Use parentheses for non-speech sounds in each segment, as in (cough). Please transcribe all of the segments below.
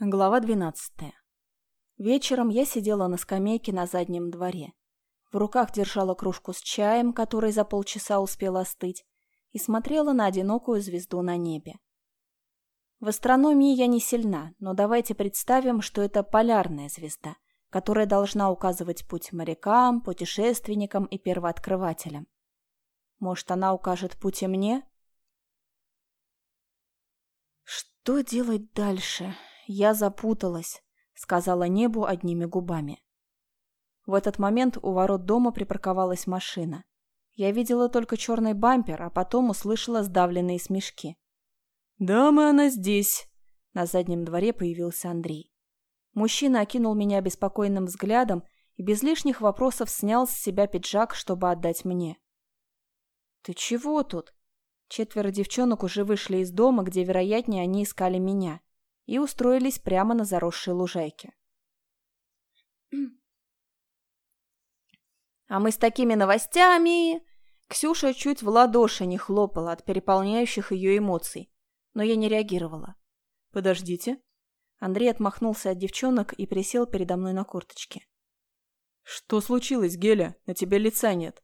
Глава 12. Вечером я сидела на скамейке на заднем дворе. В руках держала кружку с чаем, который за полчаса успел остыть, и смотрела на одинокую звезду на небе. В астрономии я не сильна, но давайте представим, что это полярная звезда, которая должна указывать путь морякам, путешественникам и первооткрывателям. Может, она укажет путь и мне? Что делать дальше? Я запуталась», — сказала небу одними губами. В этот момент у ворот дома припарковалась машина. Я видела только черный бампер, а потом услышала сдавленные смешки. «Дама, она здесь!» На заднем дворе появился Андрей. Мужчина окинул меня беспокойным взглядом и без лишних вопросов снял с себя пиджак, чтобы отдать мне. «Ты чего тут?» Четверо девчонок уже вышли из дома, где, вероятнее, они искали меня и устроились прямо на заросшей лужайке. (clears throat) «А мы с такими новостями...» Ксюша чуть в ладоши не хлопала от переполняющих ее эмоций, но я не реагировала. «Подождите». Андрей отмахнулся от девчонок и присел передо мной на корточке. «Что случилось, Геля? На тебе лица нет».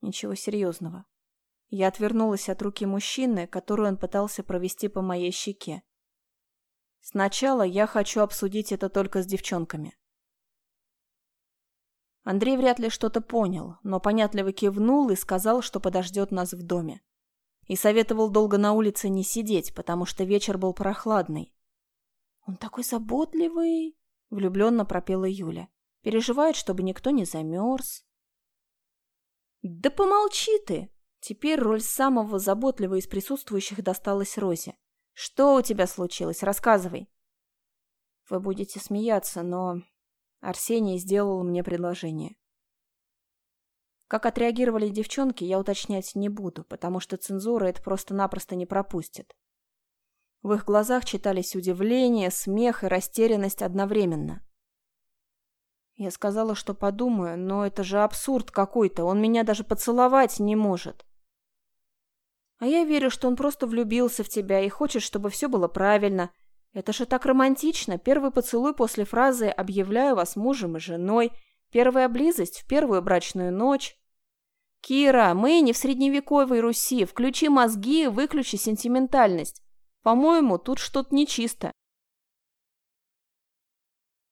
«Ничего серьезного». Я отвернулась от руки мужчины, которую он пытался провести по моей щеке. Сначала я хочу обсудить это только с девчонками. Андрей вряд ли что-то понял, но понятливо кивнул и сказал, что подождет нас в доме. И советовал долго на улице не сидеть, потому что вечер был прохладный. «Он такой заботливый!» — влюбленно пропела Юля. «Переживает, чтобы никто не замерз». «Да помолчи ты!» Теперь роль самого заботливого из присутствующих досталась Розе. Что у тебя случилось? Рассказывай. Вы будете смеяться, но Арсений сделал мне предложение. Как отреагировали девчонки, я уточнять не буду, потому что цензура это просто-напросто не пропустит. В их глазах читались удивление, смех и растерянность одновременно. Я сказала, что подумаю, но это же абсурд какой-то, он меня даже поцеловать не может. А я верю, что он просто влюбился в тебя и хочет, чтобы все было правильно. Это же так романтично. Первый поцелуй после фразы «объявляю вас мужем и женой», первая близость в первую брачную ночь. Кира, мы не в средневековой Руси. Включи мозги, выключи сентиментальность. По-моему, тут что-то нечисто.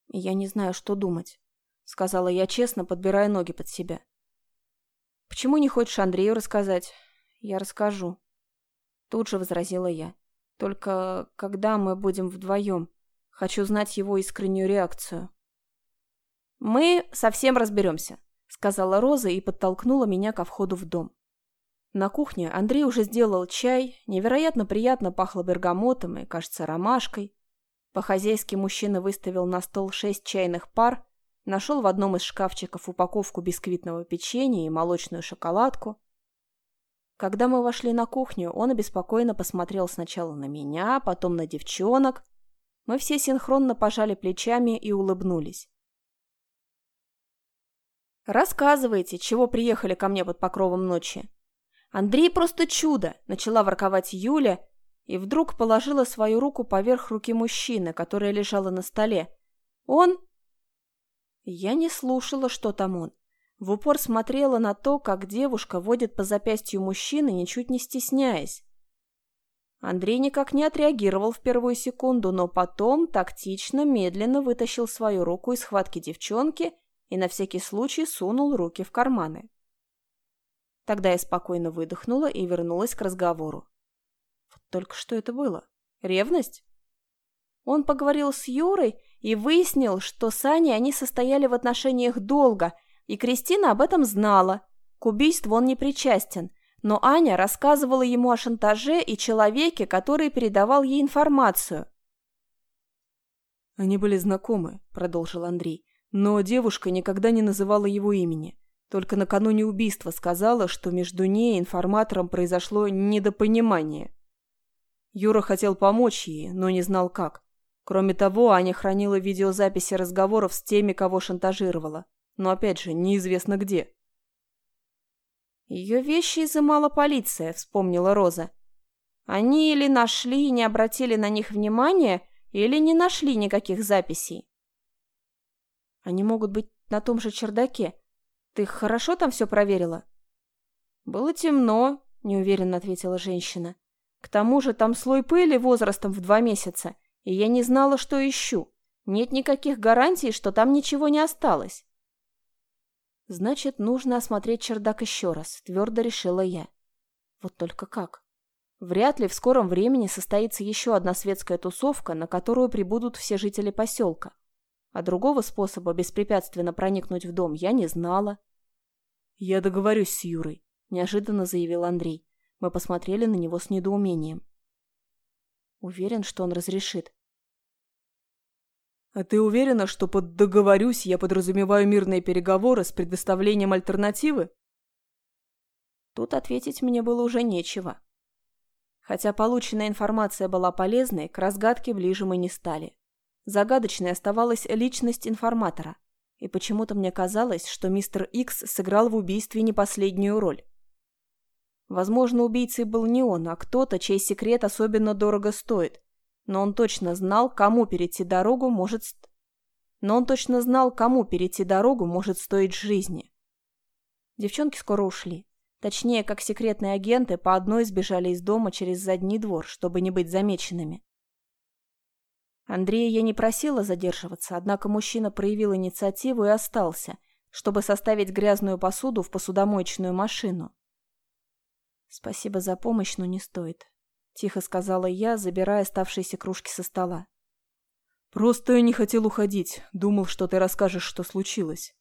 Я не знаю, что думать, сказала я честно, подбирая ноги под себя. Почему не хочешь Андрею рассказать? Я расскажу. Тут же возразила я. Только когда мы будем вдвоем? Хочу знать его искреннюю реакцию. Мы совсем разберемся, сказала Роза и подтолкнула меня ко входу в дом. На кухне Андрей уже сделал чай, невероятно приятно пахло бергамотом и, кажется, ромашкой. По-хозяйски мужчина выставил на стол шесть чайных пар, нашел в одном из шкафчиков упаковку бисквитного печенья и молочную шоколадку. Когда мы вошли на кухню, он обеспокоенно посмотрел сначала на меня, потом на девчонок. Мы все синхронно пожали плечами и улыбнулись. «Рассказывайте, чего приехали ко мне под покровом ночи?» «Андрей просто чудо!» – начала ворковать Юля и вдруг положила свою руку поверх руки мужчины, которая лежала на столе. «Он...» Я не слушала, что там он. В упор смотрела на то, как девушка водит по запястью мужчины, ничуть не стесняясь. Андрей никак не отреагировал в первую секунду, но потом тактично, медленно вытащил свою руку из схватки девчонки и на всякий случай сунул руки в карманы. Тогда я спокойно выдохнула и вернулась к разговору. Вот только что это было? Ревность? Он поговорил с Юрой и выяснил, что с Аней они состояли в отношениях долго – и Кристина об этом знала. К убийству он не причастен, но Аня рассказывала ему о шантаже и человеке, который передавал ей информацию. «Они были знакомы», — продолжил Андрей, «но девушка никогда не называла его имени. Только накануне убийства сказала, что между ней и информатором произошло недопонимание. Юра хотел помочь ей, но не знал как. Кроме того, Аня хранила видеозаписи разговоров с теми, кого шантажировала но опять же неизвестно где. «Ее вещи изымала полиция», — вспомнила Роза. «Они или нашли и не обратили на них внимания, Или не нашли никаких записей? Они могут быть на том же чердаке. Ты хорошо там все проверила? Было темно, неуверенно ответила женщина. К тому же там слой пыли возрастом в два месяца, и я не знала, что ищу. Нет никаких гарантий, что там ничего не осталось. Значит, нужно осмотреть чердак еще раз, твердо решила я. Вот только как? Вряд ли в скором времени состоится еще одна светская тусовка, на которую прибудут все жители поселка. А другого способа беспрепятственно проникнуть в дом я не знала. «Я договорюсь с Юрой», — неожиданно заявил Андрей. Мы посмотрели на него с недоумением. Уверен, что он разрешит. «А ты уверена, что под «договорюсь» я подразумеваю мирные переговоры с предоставлением альтернативы?» Тут ответить мне было уже нечего. Хотя полученная информация была полезной, к разгадке ближе мы не стали. Загадочной оставалась личность информатора. И почему-то мне казалось, что мистер Икс сыграл в убийстве не последнюю роль. Возможно, убийцей был не он, а кто-то, чей секрет особенно дорого стоит. Но он точно знал, кому перейти дорогу может... Но он точно знал, кому перейти дорогу может стоить жизни. Девчонки скоро ушли. Точнее, как секретные агенты по одной сбежали из дома через задний двор, чтобы не быть замеченными. Андрея я не просила задерживаться, однако мужчина проявил инициативу и остался, чтобы составить грязную посуду в посудомоечную машину. «Спасибо за помощь, но не стоит», — тихо сказала я, забирая оставшиеся кружки со стола. «Просто я не хотел уходить. Думал, что ты расскажешь, что случилось».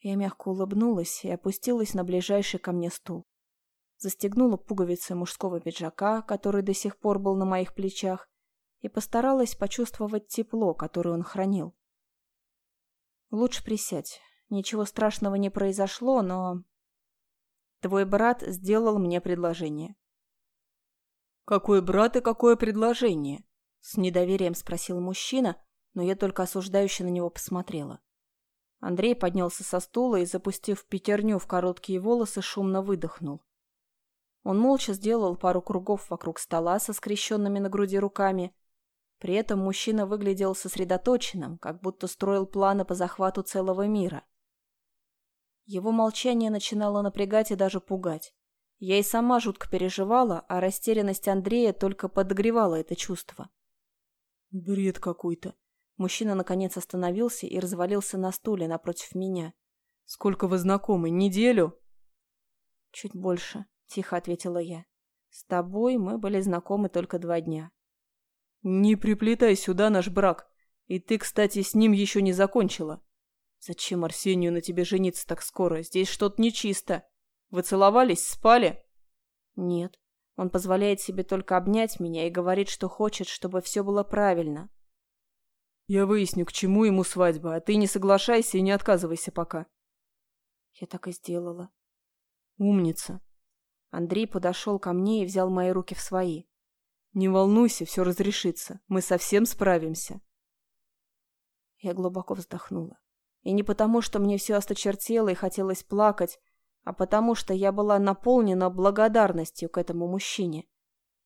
Я мягко улыбнулась и опустилась на ближайший ко мне стул. Застегнула пуговицы мужского пиджака, который до сих пор был на моих плечах, и постаралась почувствовать тепло, которое он хранил. «Лучше присядь. Ничего страшного не произошло, но...» «Твой брат сделал мне предложение». «Какой брат и какое предложение?» С недоверием спросил мужчина, но я только осуждающе на него посмотрела. Андрей поднялся со стула и, запустив пятерню в короткие волосы, шумно выдохнул. Он молча сделал пару кругов вокруг стола со скрещенными на груди руками, при этом мужчина выглядел сосредоточенным, как будто строил планы по захвату целого мира. Его молчание начинало напрягать и даже пугать. Я и сама жутко переживала, а растерянность Андрея только подогревала это чувство. «Бред какой-то». Мужчина наконец остановился и развалился на стуле напротив меня. «Сколько вы знакомы? Неделю?» «Чуть больше», — тихо ответила я. «С тобой мы были знакомы только два дня. «Не приплетай сюда наш брак. И ты, кстати, с ним еще не закончила. Зачем Арсению на тебе жениться так скоро? Здесь что-то нечисто. Вы целовались, спали?» «Нет. Он позволяет себе только обнять меня и говорит, что хочет, чтобы все было правильно». «Я выясню, к чему ему свадьба, а ты не соглашайся и не отказывайся пока». Я так и сделала. «Умница». Андрей подошел ко мне и взял мои руки в свои. Не волнуйся, все разрешится. Мы совсем справимся. Я глубоко вздохнула. И не потому, что мне все осточертело и хотелось плакать, а потому, что я была наполнена благодарностью к этому мужчине.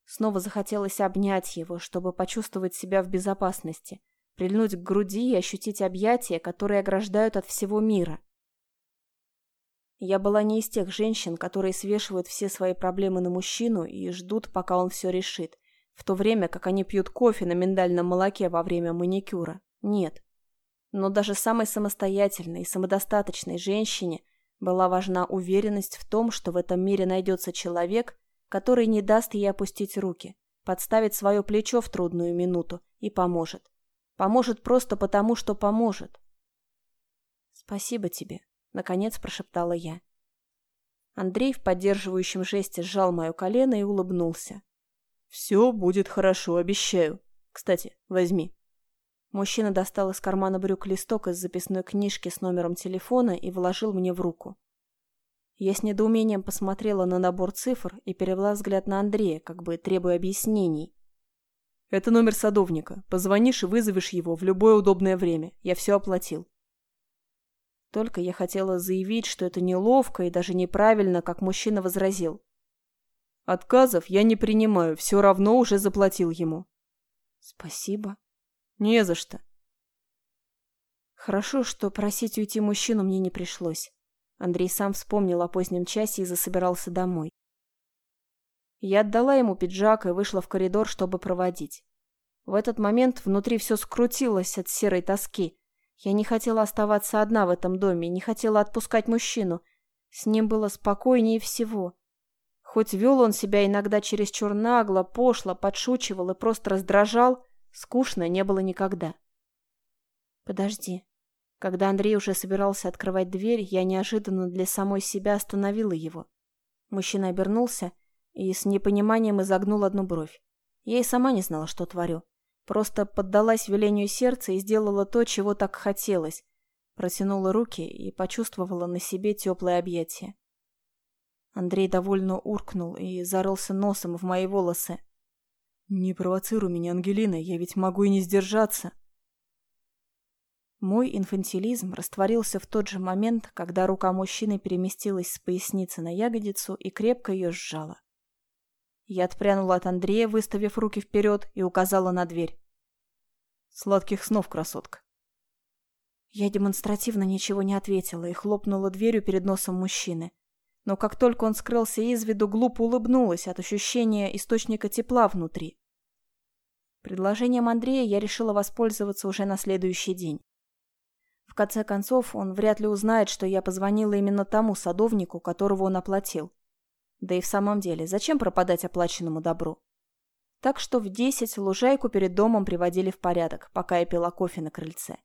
Снова захотелось обнять его, чтобы почувствовать себя в безопасности, прильнуть к груди и ощутить объятия, которые ограждают от всего мира. Я была не из тех женщин, которые свешивают все свои проблемы на мужчину и ждут, пока он все решит в то время как они пьют кофе на миндальном молоке во время маникюра. Нет. Но даже самой самостоятельной и самодостаточной женщине была важна уверенность в том, что в этом мире найдется человек, который не даст ей опустить руки, подставит свое плечо в трудную минуту и поможет. Поможет просто потому, что поможет. «Спасибо тебе», — наконец прошептала я. Андрей в поддерживающем жесте сжал мое колено и улыбнулся. «Все будет хорошо, обещаю. Кстати, возьми». Мужчина достал из кармана брюк листок из записной книжки с номером телефона и вложил мне в руку. Я с недоумением посмотрела на набор цифр и перевела взгляд на Андрея, как бы требуя объяснений. «Это номер садовника. Позвонишь и вызовешь его в любое удобное время. Я все оплатил». Только я хотела заявить, что это неловко и даже неправильно, как мужчина возразил. Отказов я не принимаю, все равно уже заплатил ему. Спасибо. Не за что. Хорошо, что просить уйти мужчину мне не пришлось. Андрей сам вспомнил о позднем часе и засобирался домой. Я отдала ему пиджак и вышла в коридор, чтобы проводить. В этот момент внутри все скрутилось от серой тоски. Я не хотела оставаться одна в этом доме, не хотела отпускать мужчину. С ним было спокойнее всего. Хоть вел он себя иногда чересчур нагло, пошло, подшучивал и просто раздражал, скучно не было никогда. «Подожди». Когда Андрей уже собирался открывать дверь, я неожиданно для самой себя остановила его. Мужчина обернулся и с непониманием изогнул одну бровь. Я и сама не знала, что творю. Просто поддалась велению сердца и сделала то, чего так хотелось. Протянула руки и почувствовала на себе теплое объятие. Андрей довольно уркнул и зарылся носом в мои волосы. «Не провоцируй меня, Ангелина, я ведь могу и не сдержаться». Мой инфантилизм растворился в тот же момент, когда рука мужчины переместилась с поясницы на ягодицу и крепко ее сжала. Я отпрянула от Андрея, выставив руки вперед, и указала на дверь. «Сладких снов, красотка!» Я демонстративно ничего не ответила и хлопнула дверью перед носом мужчины. Но как только он скрылся из виду, глупо улыбнулась от ощущения источника тепла внутри. Предложением Андрея я решила воспользоваться уже на следующий день. В конце концов, он вряд ли узнает, что я позвонила именно тому садовнику, которого он оплатил. Да и в самом деле, зачем пропадать оплаченному добру? Так что в десять лужайку перед домом приводили в порядок, пока я пила кофе на крыльце.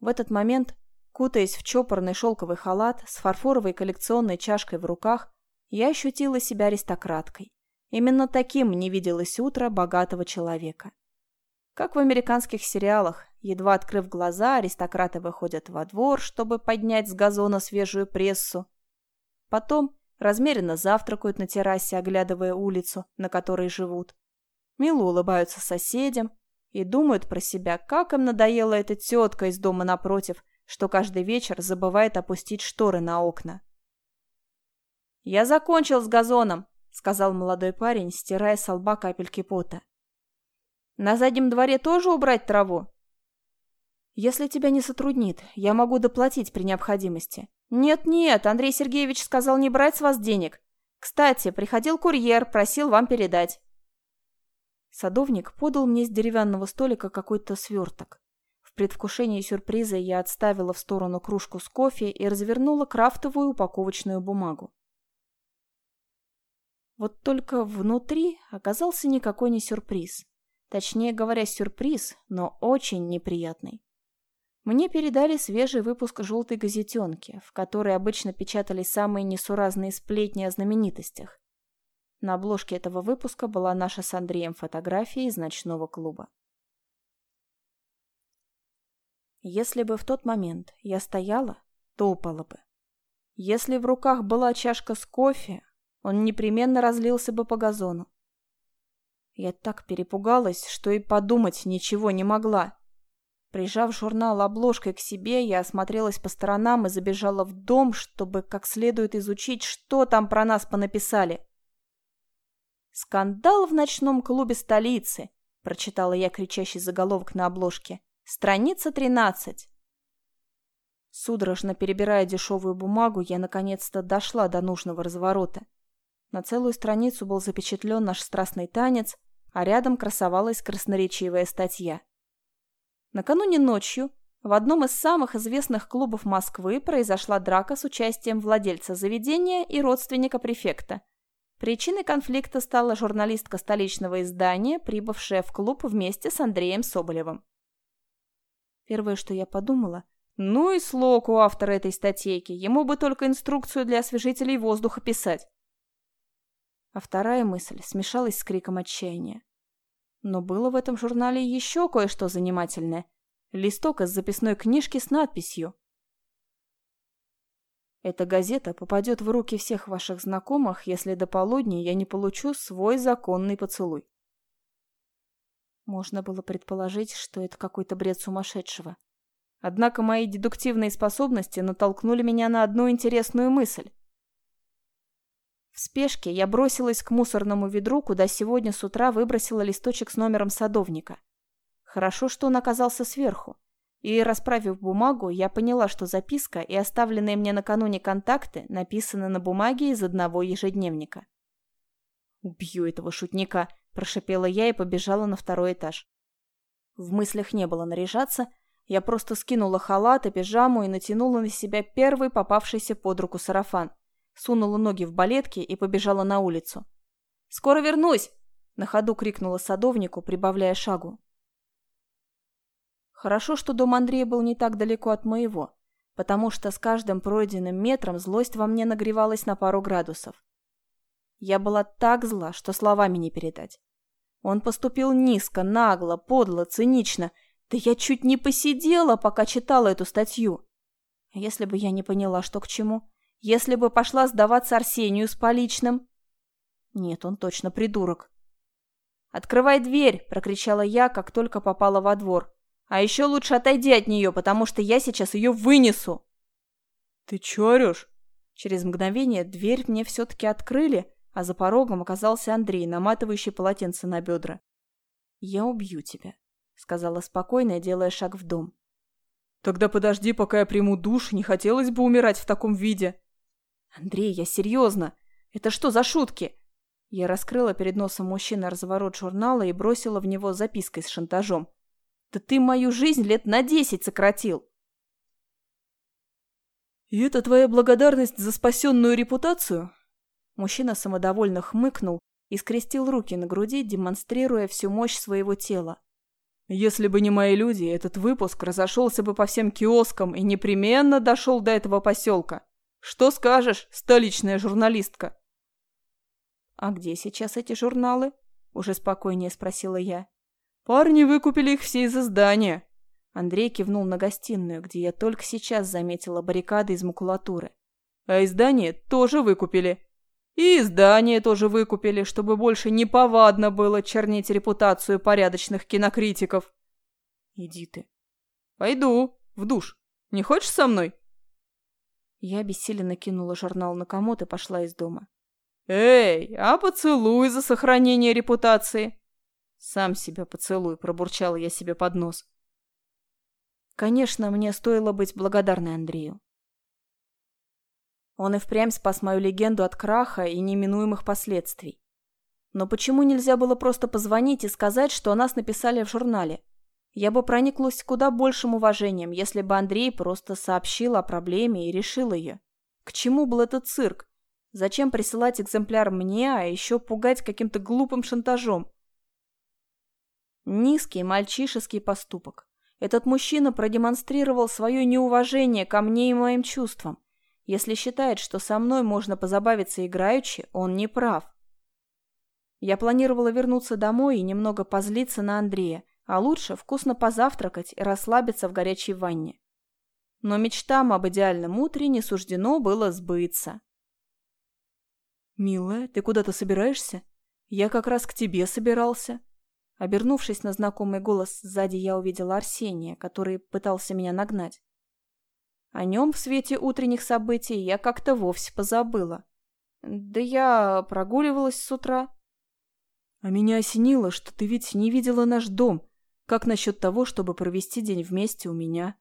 В этот момент, кутаясь в чопорный шелковый халат с фарфоровой коллекционной чашкой в руках, я ощутила себя аристократкой. Именно таким мне виделось утро богатого человека. Как в американских сериалах, едва открыв глаза, аристократы выходят во двор, чтобы поднять с газона свежую прессу. Потом размеренно завтракают на террасе, оглядывая улицу, на которой живут. Мило улыбаются соседям и думают про себя, как им надоела эта тетка из дома напротив, что каждый вечер забывает опустить шторы на окна. «Я закончил с газоном», — сказал молодой парень, стирая с лба капельки пота. На заднем дворе тоже убрать траву? Если тебя не сотруднит, я могу доплатить при необходимости. Нет-нет, Андрей Сергеевич сказал не брать с вас денег. Кстати, приходил курьер, просил вам передать. Садовник подал мне с деревянного столика какой-то сверток. Предвкушении сюрприза я отставила в сторону кружку с кофе и развернула крафтовую упаковочную бумагу. Вот только внутри оказался никакой не сюрприз. Точнее говоря, сюрприз, но очень неприятный. Мне передали свежий выпуск «Желтой газетенки», в которой обычно печатались самые несуразные сплетни о знаменитостях. На обложке этого выпуска была наша с Андреем фотография из ночного клуба. Если бы в тот момент я стояла, то упала бы. Если в руках была чашка с кофе, он непременно разлился бы по газону. Я так перепугалась, что и подумать ничего не могла. Прижав журнал обложкой к себе, я осмотрелась по сторонам и забежала в дом, чтобы как следует изучить, что там про нас понаписали. «Скандал в ночном клубе столицы», — прочитала я кричащий заголовок на обложке. «Страница 13». Судорожно перебирая дешевую бумагу, я наконец-то дошла до нужного разворота. На целую страницу был запечатлен наш страстный танец, а рядом красовалась красноречивая статья. Накануне ночью в одном из самых известных клубов Москвы произошла драка с участием владельца заведения и родственника префекта. Причиной конфликта стала журналистка столичного издания, прибывшая в клуб вместе с Андреем Соболевым. Первое, что я подумала, ну и слог у автора этой статейки, ему бы только инструкцию для освежителей воздуха писать. А вторая мысль смешалась с криком отчаяния. Но было в этом журнале еще кое-что занимательное. Листок из записной книжки с надписью. Эта газета попадет в руки всех ваших знакомых, если до полудня я не получу свой законный поцелуй. Можно было предположить, что это какой-то бред сумасшедшего. Однако мои дедуктивные способности натолкнули меня на одну интересную мысль. В спешке я бросилась к мусорному ведру, куда сегодня с утра выбросила листочек с номером садовника. Хорошо, что он оказался сверху. И, расправив бумагу, я поняла, что записка и оставленные мне накануне контакты написаны на бумаге из одного ежедневника. «Убью этого шутника», – прошипела я и побежала на второй этаж. В мыслях не было наряжаться, я просто скинула халат и пижаму и натянула на себя первый попавшийся под руку сарафан сунула ноги в балетки и побежала на улицу. «Скоро вернусь!» – на ходу крикнула садовнику, прибавляя шагу. Хорошо, что дом Андрея был не так далеко от моего, потому что с каждым пройденным метром злость во мне нагревалась на пару градусов. Я была так зла, что словами не передать. Он поступил низко, нагло, подло, цинично. Да я чуть не посидела, пока читала эту статью. Если бы я не поняла, что к чему, если бы пошла сдаваться Арсению с поличным... Нет, он точно придурок. «Открывай дверь!» – прокричала я, как только попала во двор. «А еще лучше отойди от нее, потому что я сейчас ее вынесу!» «Ты че орешь?» Через мгновение дверь мне все-таки открыли, а за порогом оказался Андрей, наматывающий полотенце на бедра. «Я убью тебя», — сказала спокойно, делая шаг в дом. «Тогда подожди, пока я приму душ, не хотелось бы умирать в таком виде». «Андрей, я серьезно. Это что за шутки?» Я раскрыла перед носом мужчины разворот журнала и бросила в него запиской с шантажом. «Да ты мою жизнь лет на десять сократил!» «И это твоя благодарность за спасенную репутацию?» Мужчина самодовольно хмыкнул и скрестил руки на груди, демонстрируя всю мощь своего тела. «Если бы не мои люди, этот выпуск разошелся бы по всем киоскам и непременно дошел до этого поселка. Что скажешь, столичная журналистка?» «А где сейчас эти журналы?» – уже спокойнее спросила я. «Парни выкупили их все из издания». Андрей кивнул на гостиную, где я только сейчас заметила баррикады из макулатуры. «А издание тоже выкупили. И издание тоже выкупили, чтобы больше не повадно было чернить репутацию порядочных кинокритиков». «Иди ты». «Пойду. В душ. Не хочешь со мной?» Я бессиленно кинула журнал на комод и пошла из дома. «Эй, а поцелуй за сохранение репутации!» «Сам себя поцелуй», — пробурчала я себе под нос. Конечно, мне стоило быть благодарной Андрею. Он и впрямь спас мою легенду от краха и неминуемых последствий. Но почему нельзя было просто позвонить и сказать, что о нас написали в журнале? Я бы прониклась куда большим уважением, если бы Андрей просто сообщил о проблеме и решил ее. К чему был этот цирк? Зачем присылать экземпляр мне, а еще пугать каким-то глупым шантажом? Низкий мальчишеский поступок. Этот мужчина продемонстрировал свое неуважение ко мне и моим чувствам. Если считает, что со мной можно позабавиться играючи, он не прав. Я планировала вернуться домой и немного позлиться на Андрея, а лучше вкусно позавтракать и расслабиться в горячей ванне. Но мечтам об идеальном утре не суждено было сбыться. «Милая, ты куда-то собираешься? Я как раз к тебе собирался». Обернувшись на знакомый голос, сзади я увидела Арсения, который пытался меня нагнать. О нем в свете утренних событий я как-то вовсе позабыла. Да я прогуливалась с утра. А меня осенило, что ты ведь не видела наш дом, как насчет того, чтобы провести день вместе у меня?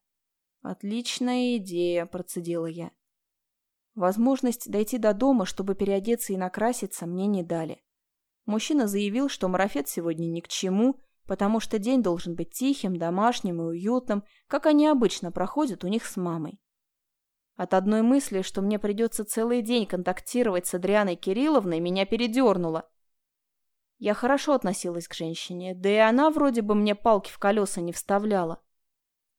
Отличная идея, процедила я. Возможность дойти до дома, чтобы переодеться и накраситься, мне не дали. Мужчина заявил, что марафет сегодня ни к чему, потому что день должен быть тихим, домашним и уютным, как они обычно проходят у них с мамой. От одной мысли, что мне придется целый день контактировать с Адрианой Кирилловной, меня передернуло. Я хорошо относилась к женщине, да и она вроде бы мне палки в колеса не вставляла.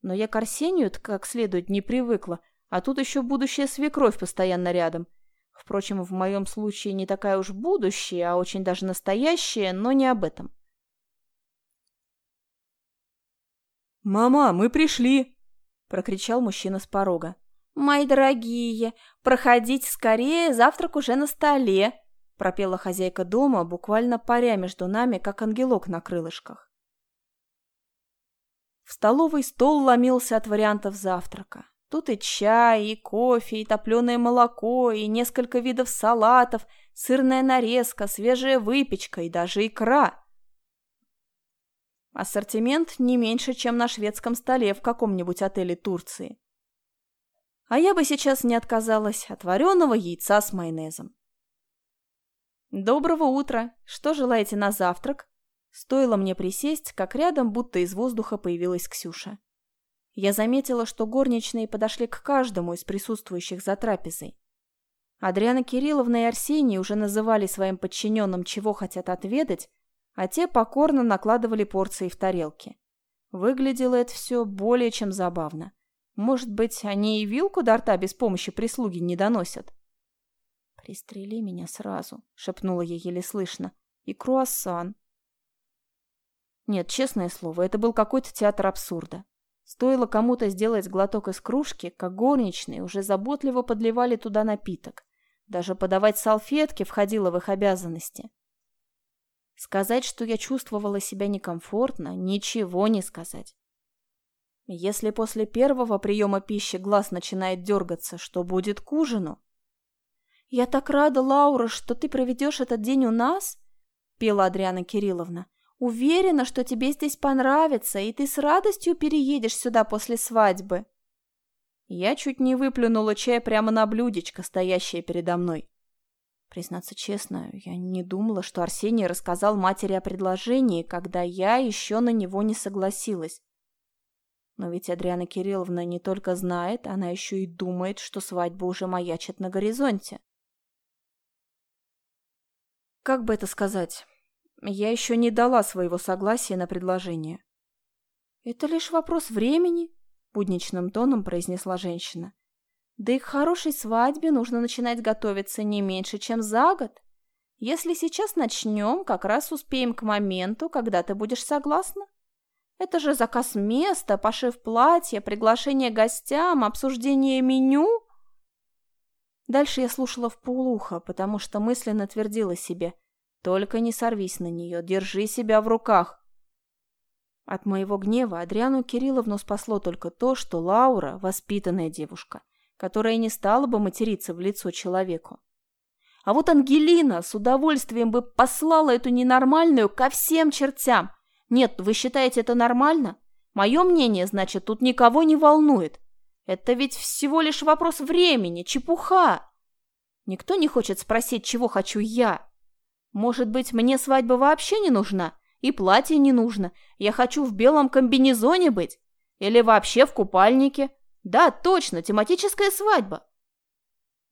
Но я к Арсению как следует не привыкла, а тут еще будущая свекровь постоянно рядом. Впрочем, в моем случае не такая уж будущая, а очень даже настоящая, но не об этом. «Мама, мы пришли!» – прокричал мужчина с порога. «Мои дорогие, проходите скорее, завтрак уже на столе!» пропела хозяйка дома, буквально паря между нами, как ангелок на крылышках. В столовой стол ломился от вариантов завтрака. Тут и чай, и кофе, и топленое молоко, и несколько видов салатов, Сырная нарезка, свежая выпечка и даже икра. Ассортимент не меньше, чем на шведском столе в каком-нибудь отеле Турции. А я бы сейчас не отказалась от вареного яйца с майонезом. «Доброго утра! Что желаете на завтрак?» Стоило мне присесть, как рядом будто из воздуха появилась Ксюша. Я заметила, что горничные подошли к каждому из присутствующих за трапезой. Адриана Кирилловна и Арсений уже называли своим подчиненным, чего хотят отведать, а те покорно накладывали порции в тарелки. Выглядело это все более чем забавно. Может быть, они и вилку до рта без помощи прислуги не доносят? «Пристрели меня сразу», — шепнула я еле слышно. «И круассан». Нет, честное слово, это был какой-то театр абсурда. Стоило кому-то сделать глоток из кружки, как горничные уже заботливо подливали туда напиток. Даже подавать салфетки входило в их обязанности. Сказать, что я чувствовала себя некомфортно, ничего не сказать. Если после первого приема пищи глаз начинает дергаться, что будет к ужину? «Я так рада, Лаура, что ты проведешь этот день у нас», — пела Адриана Кирилловна. «Уверена, что тебе здесь понравится, и ты с радостью переедешь сюда после свадьбы». Я чуть не выплюнула чай прямо на блюдечко, стоящее передо мной. Признаться честно, я не думала, что Арсений рассказал матери о предложении, когда я еще на него не согласилась. Но ведь Адриана Кирилловна не только знает, она еще и думает, что свадьба уже маячит на горизонте. Как бы это сказать? Я еще не дала своего согласия на предложение. «Это лишь вопрос времени», — будничным тоном произнесла женщина. Да и к хорошей свадьбе нужно начинать готовиться не меньше, чем за год. Если сейчас начнем, как раз успеем к моменту, когда ты будешь согласна. Это же заказ места, пошив платья, приглашение гостям, обсуждение меню. Дальше я слушала в полухо, потому что мысленно твердила себе «Только не сорвись на нее, держи себя в руках». От моего гнева Адриану Кирилловну спасло только то, что Лаура – воспитанная девушка которая не стала бы материться в лицо человеку. А вот Ангелина с удовольствием бы послала эту ненормальную ко всем чертям. Нет, вы считаете это нормально? Мое мнение, значит, тут никого не волнует. Это ведь всего лишь вопрос времени, чепуха. Никто не хочет спросить, чего хочу я. Может быть, мне свадьба вообще не нужна? И платье не нужно. Я хочу в белом комбинезоне быть. Или вообще в купальнике. Да, точно, тематическая свадьба.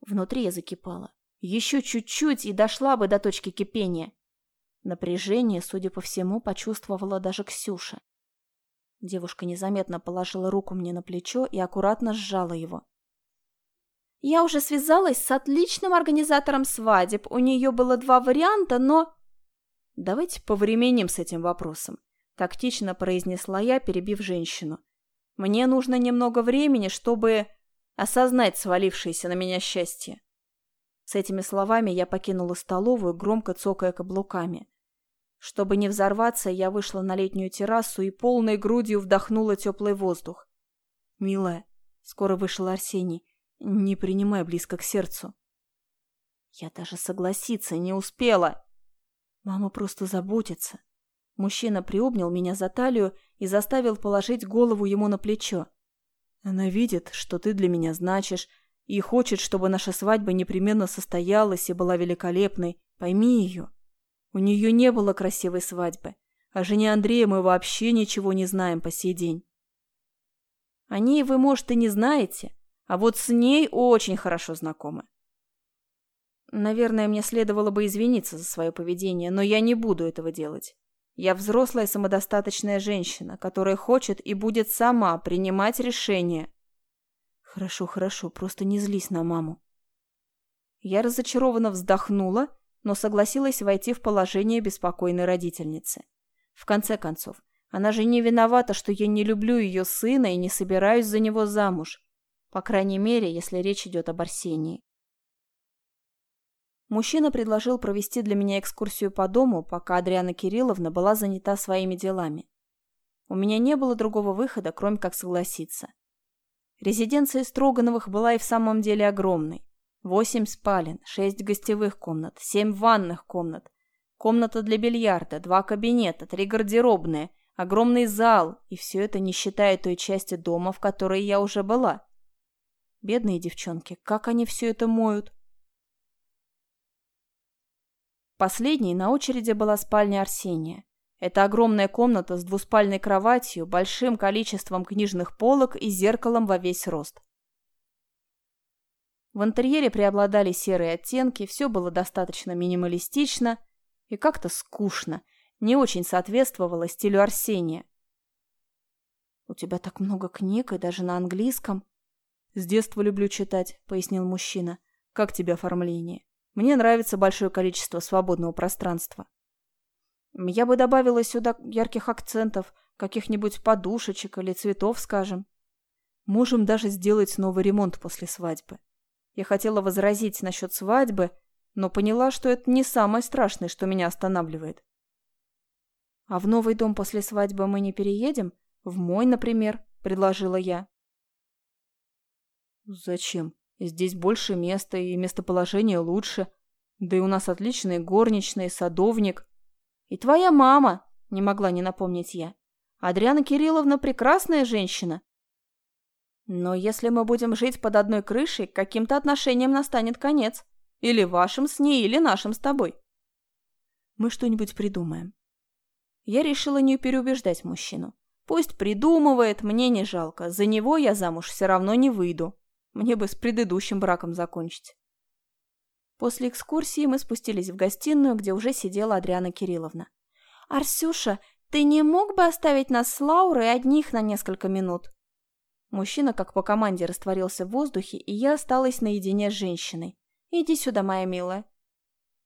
Внутри я закипала. Еще чуть-чуть и дошла бы до точки кипения. Напряжение, судя по всему, почувствовала даже Ксюша. Девушка незаметно положила руку мне на плечо и аккуратно сжала его. Я уже связалась с отличным организатором свадеб. У нее было два варианта, но... Давайте повременим с этим вопросом, тактично произнесла я, перебив женщину. Мне нужно немного времени, чтобы осознать свалившееся на меня счастье. С этими словами я покинула столовую, громко цокая каблуками. Чтобы не взорваться, я вышла на летнюю террасу и полной грудью вдохнула теплый воздух. «Милая», — скоро вышел Арсений, — «не принимай близко к сердцу». Я даже согласиться не успела. Мама просто заботится. Мужчина приобнял меня за талию и заставил положить голову ему на плечо. Она видит, что ты для меня значишь, и хочет, чтобы наша свадьба непременно состоялась и была великолепной. Пойми ее. У нее не было красивой свадьбы. О жене Андрея мы вообще ничего не знаем по сей день. О ней вы, может, и не знаете, а вот с ней очень хорошо знакомы. Наверное, мне следовало бы извиниться за свое поведение, но я не буду этого делать. Я взрослая самодостаточная женщина, которая хочет и будет сама принимать решения. Хорошо, хорошо, просто не злись на маму. Я разочарованно вздохнула, но согласилась войти в положение беспокойной родительницы. В конце концов, она же не виновата, что я не люблю ее сына и не собираюсь за него замуж. По крайней мере, если речь идет об Арсении. Мужчина предложил провести для меня экскурсию по дому, пока Адриана Кирилловна была занята своими делами. У меня не было другого выхода, кроме как согласиться. Резиденция Строгановых была и в самом деле огромной. Восемь спален, шесть гостевых комнат, семь ванных комнат, комната для бильярда, два кабинета, три гардеробные, огромный зал, и все это не считая той части дома, в которой я уже была. Бедные девчонки, как они все это моют? Последней на очереди была спальня Арсения. Это огромная комната с двуспальной кроватью, большим количеством книжных полок и зеркалом во весь рост. В интерьере преобладали серые оттенки, все было достаточно минималистично и как-то скучно, не очень соответствовало стилю Арсения. «У тебя так много книг, и даже на английском». «С детства люблю читать», — пояснил мужчина. «Как тебе оформление? Мне нравится большое количество свободного пространства». «Я бы добавила сюда ярких акцентов, каких-нибудь подушечек или цветов, скажем. Можем даже сделать новый ремонт после свадьбы. Я хотела возразить насчет свадьбы, но поняла, что это не самое страшное, что меня останавливает. «А в новый дом после свадьбы мы не переедем? В мой, например?» – предложила я. «Зачем? Здесь больше места и местоположение лучше. Да и у нас отличный горничный, садовник. И твоя мама!» – не могла не напомнить я. «Адриана Кирилловна прекрасная женщина. Но если мы будем жить под одной крышей, каким-то отношениям настанет конец. Или вашим с ней, или нашим с тобой. Мы что-нибудь придумаем. Я решила не переубеждать мужчину. Пусть придумывает, мне не жалко. За него я замуж все равно не выйду. Мне бы с предыдущим браком закончить. После экскурсии мы спустились в гостиную, где уже сидела Адриана Кирилловна. «Арсюша, ты не мог бы оставить нас с Лаурой одних на несколько минут?» Мужчина как по команде растворился в воздухе, и я осталась наедине с женщиной. «Иди сюда, моя милая».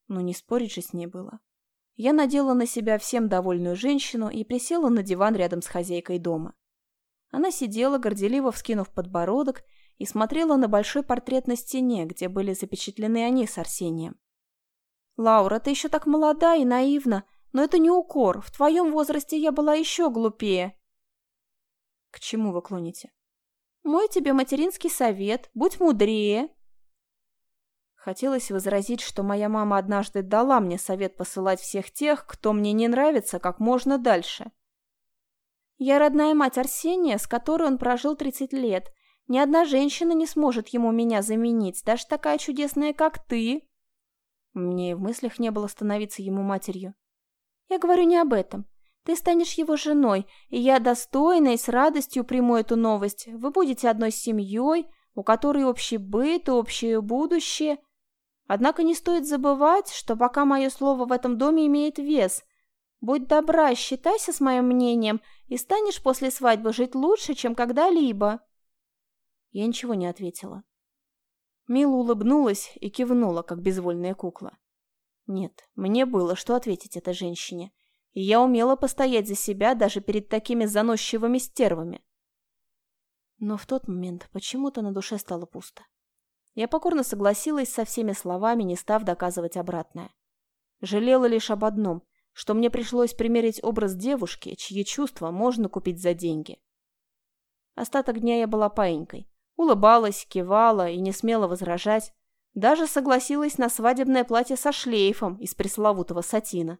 Но не спорить же с ней было. Я надела на себя всем довольную женщину и присела на диван рядом с хозяйкой дома. Она сидела, горделиво вскинув подбородок, и смотрела на большой портрет на стене, где были запечатлены они с Арсением. «Лаура, ты еще так молода и наивна, но это не укор. В твоем возрасте я была еще глупее». «К чему вы клоните?» Мой тебе материнский совет, будь мудрее. Хотелось возразить, что моя мама однажды дала мне совет посылать всех тех, кто мне не нравится, как можно дальше. Я родная мать Арсения, с которой он прожил 30 лет. Ни одна женщина не сможет ему меня заменить, даже такая чудесная, как ты. Мне в мыслях не было становиться ему матерью. Я говорю не об этом. Ты станешь его женой, и я достойно и с радостью приму эту новость. Вы будете одной семьей, у которой общий быт и общее будущее. Однако не стоит забывать, что пока мое слово в этом доме имеет вес. Будь добра, считайся с моим мнением, и станешь после свадьбы жить лучше, чем когда-либо. Я ничего не ответила. Мила улыбнулась и кивнула, как безвольная кукла. Нет, мне было что ответить этой женщине и я умела постоять за себя даже перед такими заносчивыми стервами. Но в тот момент почему-то на душе стало пусто. Я покорно согласилась со всеми словами, не став доказывать обратное. Жалела лишь об одном, что мне пришлось примерить образ девушки, чьи чувства можно купить за деньги. Остаток дня я была паинькой. Улыбалась, кивала и не смела возражать. Даже согласилась на свадебное платье со шлейфом из пресловутого сатина.